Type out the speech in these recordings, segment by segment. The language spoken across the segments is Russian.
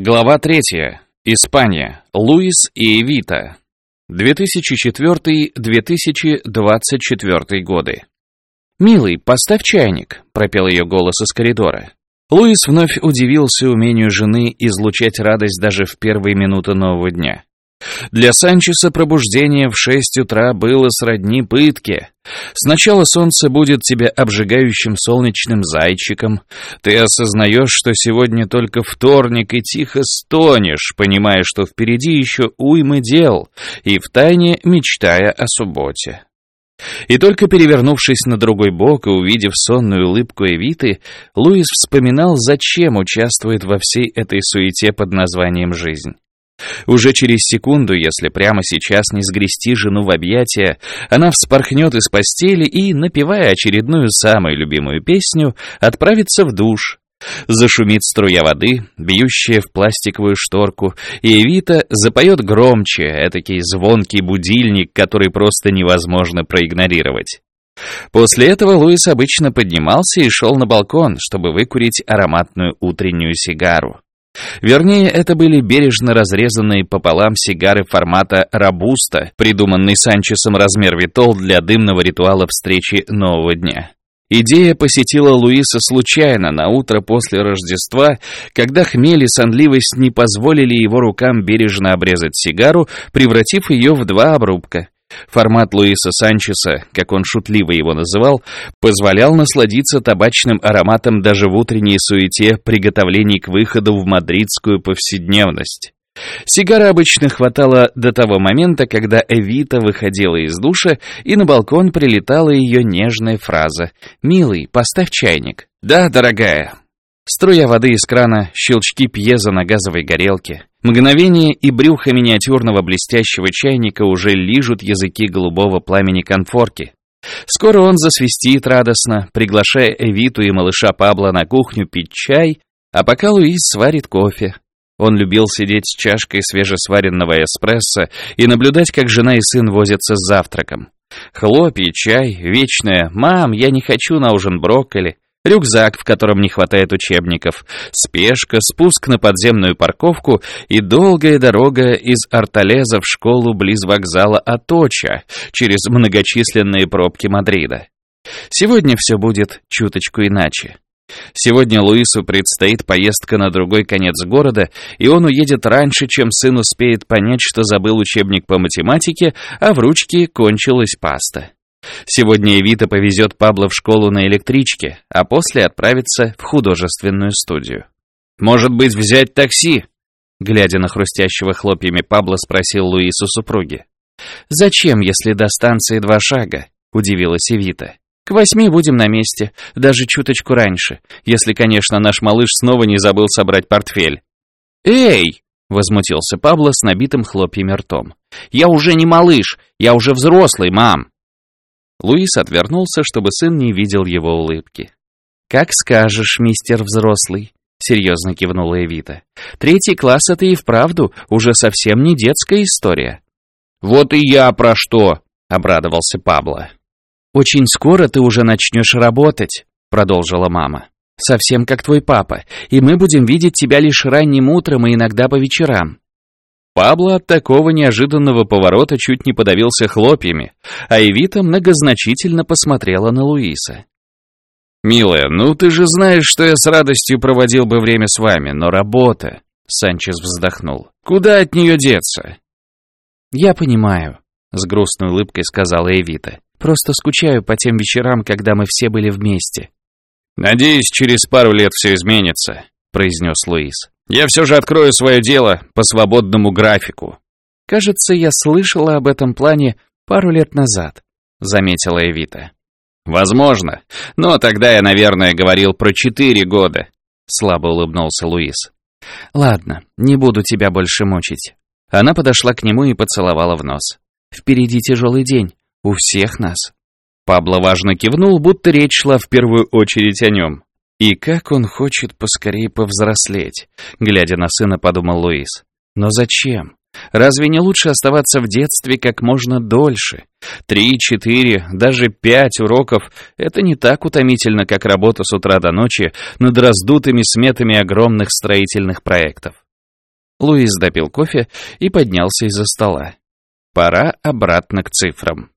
Глава третья. Испания. Луис и Эвита. 2004-2024 годы. «Милый, поставь чайник», — пропел ее голос из коридора. Луис вновь удивился умению жены излучать радость даже в первые минуты нового дня. Для Санчеса пробуждение в шесть утра было сродни пытке. Сначала солнце будет тебя обжигающим солнечным зайчиком. Ты осознаешь, что сегодня только вторник, и тихо стонешь, понимая, что впереди еще уймы дел, и втайне мечтая о субботе. И только перевернувшись на другой бок и увидев сонную улыбку Эвиты, Луис вспоминал, зачем участвует во всей этой суете под названием «жизнь». Уже через секунду, если прямо сейчас не сгрести жену в объятия, она вспорхнет из постели и, напевая очередную самую любимую песню, отправится в душ. Зашумит струя воды, бьющая в пластиковую шторку, и Эвита запоет громче, этакий звонкий будильник, который просто невозможно проигнорировать. После этого Луис обычно поднимался и шел на балкон, чтобы выкурить ароматную утреннюю сигару. Вернее, это были бережно разрезанные пополам сигары формата «Робуста», придуманный Санчесом размер Витол для дымного ритуала встречи нового дня. Идея посетила Луиса случайно на утро после Рождества, когда хмель и сонливость не позволили его рукам бережно обрезать сигару, превратив ее в два обрубка. Формат Луиса Санчеса, как он шутливо его называл, позволял насладиться табачным ароматом даже в утренней суете приготовлений к выходу в мадридскую повседневность. Сигары обычно хватало до того момента, когда Эвита выходила из душа, и на балкон прилетала ее нежная фраза «Милый, поставь чайник». «Да, дорогая». Струя воды из крана, щелчки пьеза на газовой горелке. Мгновение и брюхо миниатюрного блестящего чайника уже лижут языки голубого пламени конфорки. Скоро он засвистит радостно, приглашая Эвиту и малыша Пабло на кухню пить чай, а пока Луис сварит кофе. Он любил сидеть с чашкой свежесваренного эспрессо и наблюдать, как жена и сын возятся с завтраком. Хлопья, чай, вечное «Мам, я не хочу на ужин брокколи», рюкзак, в котором не хватает учебников, спешка, спуск на подземную парковку и долгая дорога из Арталеза в школу близ вокзала Аточа через многочисленные пробки Мадрида. Сегодня все будет чуточку иначе. Сегодня Луису предстоит поездка на другой конец города, и он уедет раньше, чем сын успеет понять, что забыл учебник по математике, а в ручке кончилась паста. Сегодня Эвита повезет Пабло в школу на электричке, а после отправится в художественную студию. «Может быть, взять такси?» Глядя на хрустящего хлопьями Пабло, спросил Луису супруги. «Зачем, если до станции два шага?» — удивилась Эвита. «К восьми будем на месте, даже чуточку раньше, если, конечно, наш малыш снова не забыл собрать портфель». «Эй!» — возмутился Пабло с набитым хлопьями ртом. «Я уже не малыш, я уже взрослый, мам!» Луис отвернулся, чтобы сын не видел его улыбки. «Как скажешь, мистер взрослый», — серьезно кивнула Эвита. «Третий класс — это и вправду уже совсем не детская история». «Вот и я про что!» — обрадовался Пабло. «Очень скоро ты уже начнешь работать», — продолжила мама. «Совсем как твой папа, и мы будем видеть тебя лишь ранним утром и иногда по вечерам. Пабло от такого неожиданного поворота чуть не подавился хлопьями, а Эвита многозначительно посмотрела на Луиса. «Милая, ну ты же знаешь, что я с радостью проводил бы время с вами, но работа...» Санчес вздохнул. «Куда от нее деться?» «Я понимаю», — с грустной улыбкой сказала Эвита. «Просто скучаю по тем вечерам, когда мы все были вместе». «Надеюсь, через пару лет все изменится», — произнес Луис. Я все же открою свое дело по свободному графику. Кажется, я слышала об этом плане пару лет назад, заметила Эвита. Возможно, но тогда я, наверное, говорил про четыре года. Слабо улыбнулся Луис. Ладно, не буду тебя больше мучить. Она подошла к нему и поцеловала в нос. Впереди тяжелый день. У всех нас. Пабло важно кивнул, будто речь шла в первую очередь о нем. И как он хочет поскорее повзрослеть, глядя на сына, подумал Луис. Но зачем? Разве не лучше оставаться в детстве как можно дольше? Три, четыре, даже пять уроков — это не так утомительно, как работа с утра до ночи над раздутыми сметами огромных строительных проектов. Луис допил кофе и поднялся из-за стола. Пора обратно к цифрам.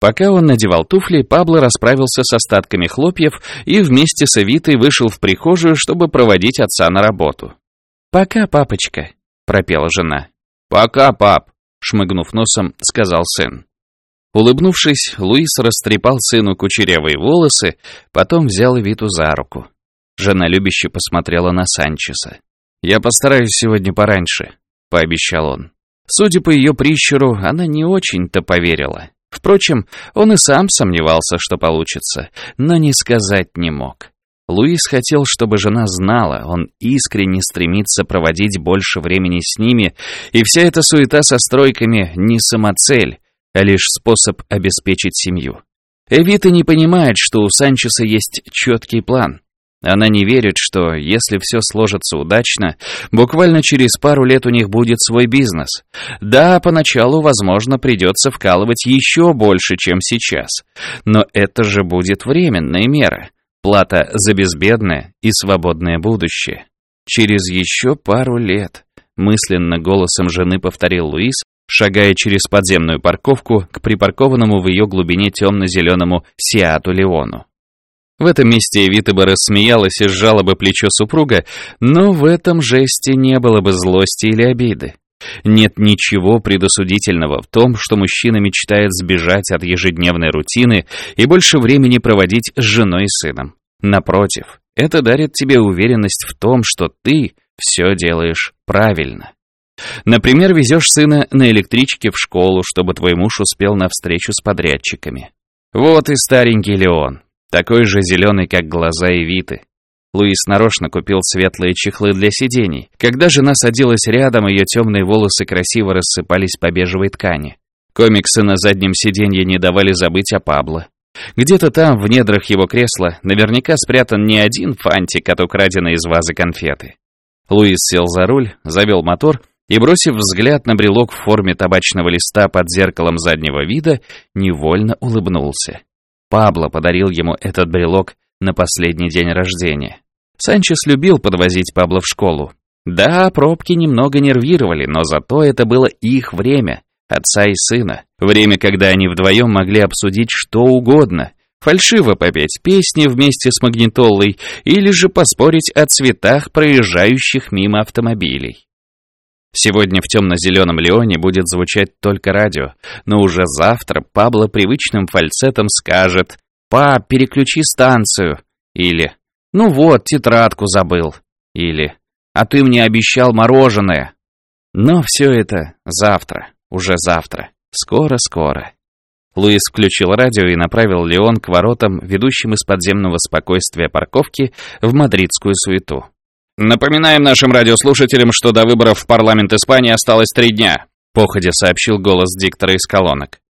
Пока он надевал туфли, Пабло расправился с остатками хлопьев и вместе с Эвитой вышел в прихожую, чтобы проводить отца на работу. «Пока, папочка», — пропела жена. «Пока, пап», — шмыгнув носом, сказал сын. Улыбнувшись, Луис растрепал сыну кучерявые волосы, потом взял Эвиту за руку. Жена любяще посмотрела на Санчеса. «Я постараюсь сегодня пораньше», — пообещал он. Судя по ее прищуру, она не очень-то поверила. Впрочем, он и сам сомневался, что получится, но не сказать не мог. Луис хотел, чтобы жена знала, он искренне стремится проводить больше времени с ними, и вся эта суета со стройками не самоцель, а лишь способ обеспечить семью. Эвита не понимает, что у Санчеса есть четкий план. Она не верит, что, если все сложится удачно, буквально через пару лет у них будет свой бизнес. Да, поначалу, возможно, придется вкалывать еще больше, чем сейчас. Но это же будет временная мера. Плата за безбедное и свободное будущее. Через еще пару лет, мысленно голосом жены повторил Луис, шагая через подземную парковку к припаркованному в ее глубине темно-зеленому Сиату Леону. В этом месте Эвита бы рассмеялась и сжала бы плечо супруга, но в этом жесте не было бы злости или обиды. Нет ничего предосудительного в том, что мужчина мечтает сбежать от ежедневной рутины и больше времени проводить с женой и сыном. Напротив, это дарит тебе уверенность в том, что ты все делаешь правильно. Например, везешь сына на электричке в школу, чтобы твой муж успел на встречу с подрядчиками. Вот и старенький Леон, такой же зеленый, как глаза Эвиты. Луис нарочно купил светлые чехлы для сидений. Когда жена садилась рядом, ее темные волосы красиво рассыпались по бежевой ткани. Комиксы на заднем сиденье не давали забыть о Пабло. Где-то там, в недрах его кресла, наверняка спрятан не один фантик от украденной из вазы конфеты. Луис сел за руль, завел мотор и, бросив взгляд на брелок в форме табачного листа под зеркалом заднего вида, невольно улыбнулся. Пабло подарил ему этот брелок на последний день рождения. Санчес любил подвозить Пабло в школу. Да, пробки немного нервировали, но зато это было их время, отца и сына. Время, когда они вдвоем могли обсудить что угодно, фальшиво попеть песни вместе с магнитолой или же поспорить о цветах проезжающих мимо автомобилей. Сегодня в темно-зеленом Леоне будет звучать только радио, но уже завтра Пабло привычным фальцетом скажет «Пап, переключи станцию» или «Ну вот, тетрадку забыл» или «А ты мне обещал мороженое». Но все это завтра, уже завтра, скоро-скоро. Луис включил радио и направил Леон к воротам, ведущим из подземного спокойствия парковки в мадридскую суету. «Напоминаем нашим радиослушателям, что до выборов в парламент Испании осталось три дня», походя сообщил голос диктора из колонок.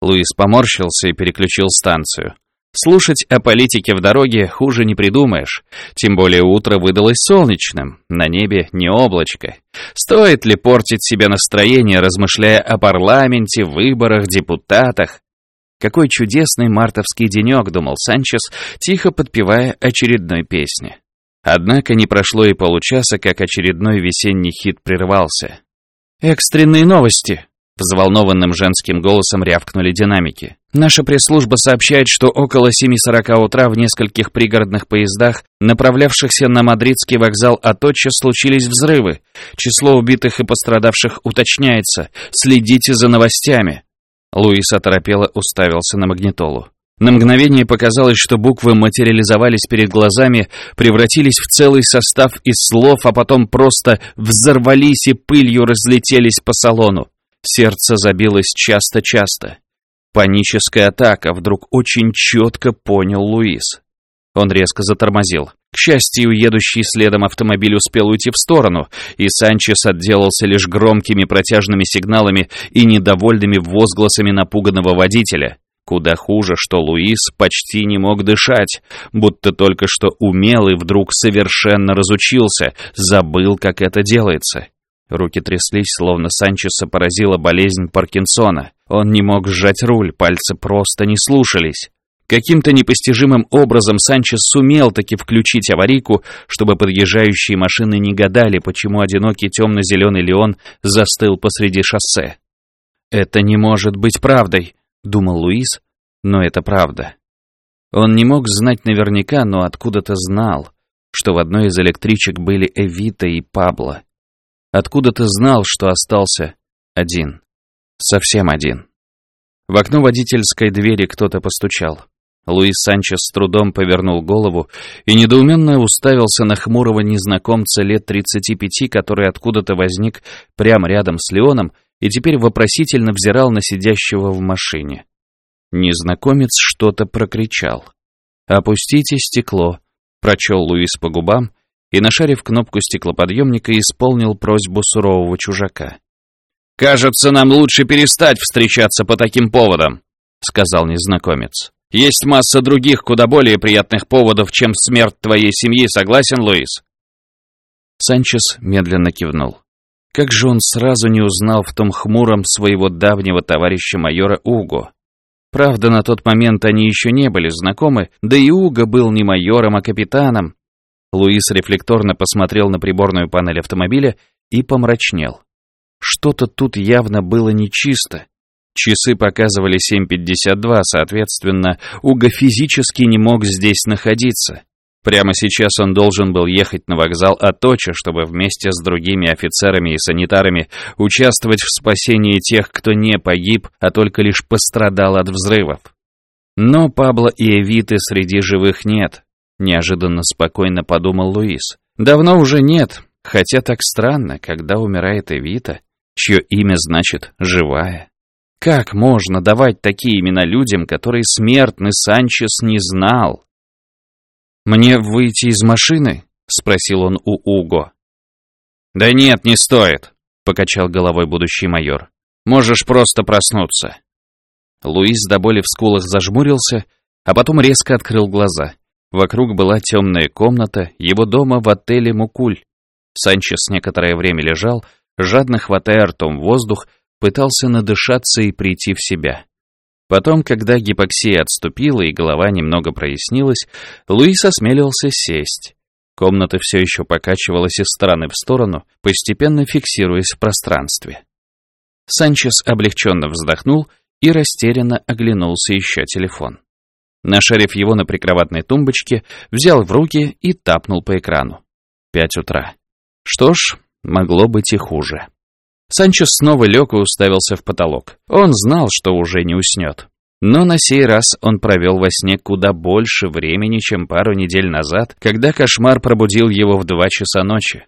Луис поморщился и переключил станцию. Слушать о политике в дороге хуже не придумаешь. Тем более утро выдалось солнечным, на небе не облачко. Стоит ли портить себе настроение, размышляя о парламенте, выборах, депутатах? Какой чудесный мартовский денек, думал Санчес, тихо подпевая очередной песни. Однако не прошло и получаса, как очередной весенний хит прервался. «Экстренные новости!» Взволнованным женским голосом рявкнули динамики. Наша пресс-служба сообщает, что около 7.40 утра в нескольких пригородных поездах, направлявшихся на мадридский вокзал Аточа, случились взрывы. Число убитых и пострадавших уточняется. Следите за новостями. Луис оторопело уставился на магнитолу. На мгновение показалось, что буквы материализовались перед глазами, превратились в целый состав из слов, а потом просто взорвались и пылью разлетелись по салону. Сердце забилось часто-часто. Паническая атака, вдруг очень четко понял Луис. Он резко затормозил. К счастью, едущий следом автомобиль успел уйти в сторону, и Санчес отделался лишь громкими протяжными сигналами и недовольными возгласами напуганного водителя. Куда хуже, что Луис почти не мог дышать, будто только что умел и вдруг совершенно разучился, забыл, как это делается. Руки тряслись, словно Санчеса поразила болезнь Паркинсона. Он не мог сжать руль, пальцы просто не слушались. Каким-то непостижимым образом Санчес сумел таки включить аварийку, чтобы подъезжающие машины не гадали, почему одинокий темно-зеленый Леон застыл посреди шоссе. «Это не может быть правдой», — думал Луис, но это правда. Он не мог знать наверняка, но откуда-то знал, что в одной из электричек были Эвита и Пабло. Откуда-то знал, что остался один. Совсем один. В окно водительской двери кто-то постучал. Луис Санчес с трудом повернул голову и недоуменно уставился на хмурого незнакомца лет 35, который откуда-то возник прямо рядом с Леоном и теперь вопросительно взирал на сидящего в машине. Незнакомец что-то прокричал. «Опустите стекло», — прочел Луис по губам и, нашарив кнопку стеклоподъемника, исполнил просьбу сурового чужака. «Кажется, нам лучше перестать встречаться по таким поводам», — сказал незнакомец. «Есть масса других, куда более приятных поводов, чем смерть твоей семьи, согласен, Луис?» Санчес медленно кивнул. Как же он сразу не узнал в том хмуром своего давнего товарища майора Уго? Правда, на тот момент они еще не были знакомы, да и Уго был не майором, а капитаном. Луис рефлекторно посмотрел на приборную панель автомобиля и помрачнел. Что-то тут явно было нечисто. Часы показывали 7.52, соответственно, Уго физически не мог здесь находиться. Прямо сейчас он должен был ехать на вокзал Аточа, чтобы вместе с другими офицерами и санитарами участвовать в спасении тех, кто не погиб, а только лишь пострадал от взрывов. Но Пабло и Эвиты среди живых нет, неожиданно спокойно подумал Луис. Давно уже нет, хотя так странно, когда умирает Эвита, чье имя значит «живая». Как можно давать такие имена людям, которые смертный Санчес не знал? «Мне выйти из машины?» — спросил он у Уго. «Да нет, не стоит», — покачал головой будущий майор. «Можешь просто проснуться». Луис до боли в скулах зажмурился, а потом резко открыл глаза. Вокруг была темная комната его дома в отеле «Мукуль». Санчес некоторое время лежал, жадно хватая ртом воздух, пытался надышаться и прийти в себя. Потом, когда гипоксия отступила и голова немного прояснилась, Луис осмелился сесть. Комната все еще покачивалась из стороны в сторону, постепенно фиксируясь в пространстве. Санчес облегченно вздохнул и растерянно оглянулся, ища телефон. Нашарив его на прикроватной тумбочке, взял в руки и тапнул по экрану. Пять утра. Что ж, могло быть и хуже. Санчес снова лег и уставился в потолок. Он знал, что уже не уснет. Но на сей раз он провел во сне куда больше времени, чем пару недель назад, когда кошмар пробудил его в два часа ночи.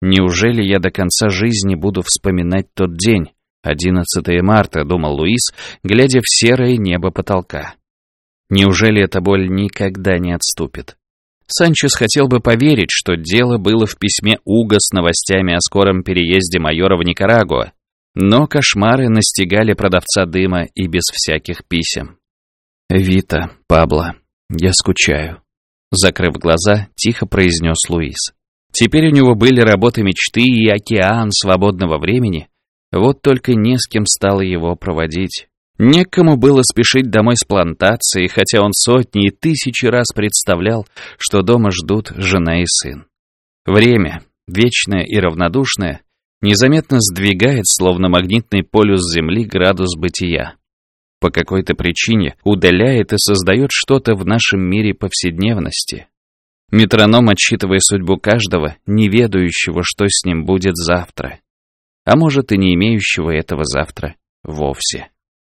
«Неужели я до конца жизни буду вспоминать тот день?» 11 марта, думал Луис, глядя в серое небо потолка. Неужели эта боль никогда не отступит? Санчес хотел бы поверить, что дело было в письме Уга с новостями о скором переезде майора в Никарагуа, но кошмары настигали продавца дыма и без всяких писем. «Вита, Пабло, я скучаю», — закрыв глаза, тихо произнес Луис. Теперь у него были работы мечты и океан свободного времени, вот только не с кем стало его проводить. Некому было спешить домой с плантации, хотя он сотни и тысячи раз представлял, что дома ждут жена и сын. Время, вечное и равнодушное, незаметно сдвигает, словно магнитный полюс Земли, градус бытия. По какой-то причине удаляет и создает что-то в нашем мире повседневности. Метроном отсчитывая судьбу каждого, не ведающего, что с ним будет завтра. А может и не имеющего этого завтра вовсе.